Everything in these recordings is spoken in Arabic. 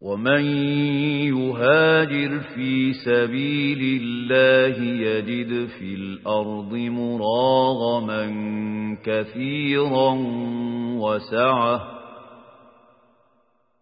ومن يهاجر في سبيل الله يجد في الأرض مراغما كثيرا وسعه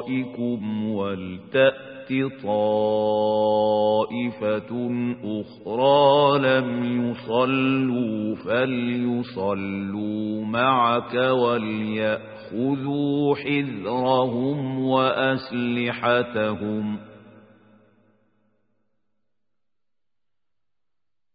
ورائكم ولتأت طائفة أخرى لم يصلوا فليصلوا معك وليأخذوا حذرهم وأسلحتهم ۖ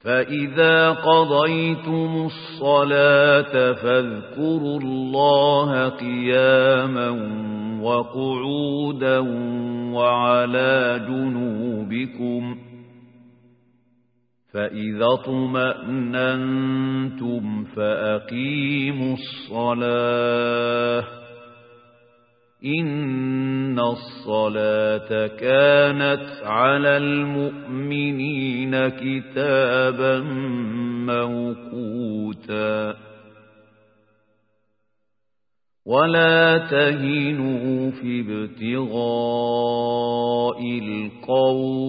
فإذا قضيتم الصلاة فاذكروا الله قياما وقعودا وعلى جنوبكم فإذا طمأننتم فأقيموا الصلاة إن الصلاة كانت على المؤمنين كتابا موقوتا ولا تهنوا في ابتغاء القوم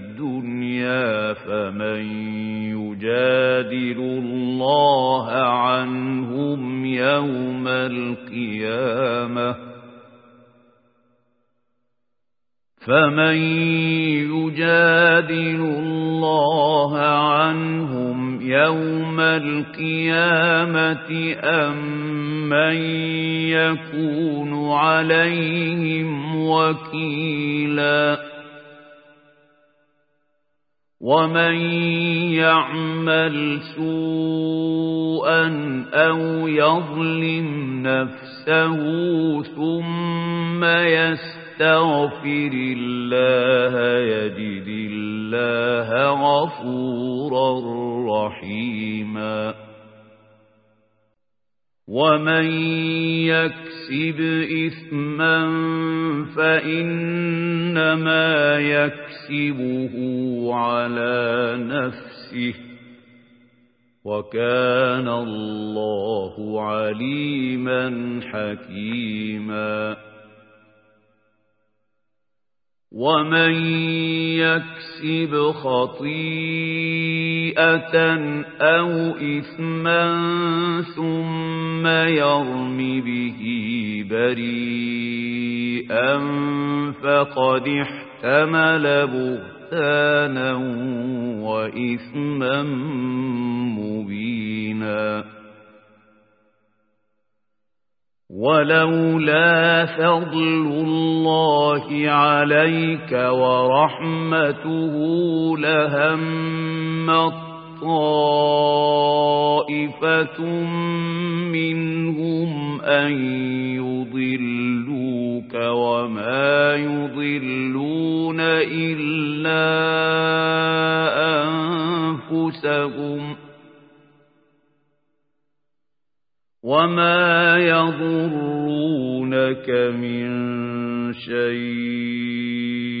فمن يجادل الله عنهم يوم القيامة فمن يجادل الله عنهم يوم القيامة أم من يكون عليهم وكيلاً ومن يعمل سوءا أو يظلم نفسه ثم يستغفر الله يجد الله غفورا رحيما ومن يكسب إثما فإنما يكسبه على نفسه وكان الله عليما حكيما ومن يكسب خطيئة أو إثما ثم يرم به بريئا فقد احتمل بهتانا وإثما مبينا. ولولا فضل الله عليك ورحمته لهم طائفة منهم أن يضلوك وما يضلون إلا أنفسهم وما يضرونك من شيء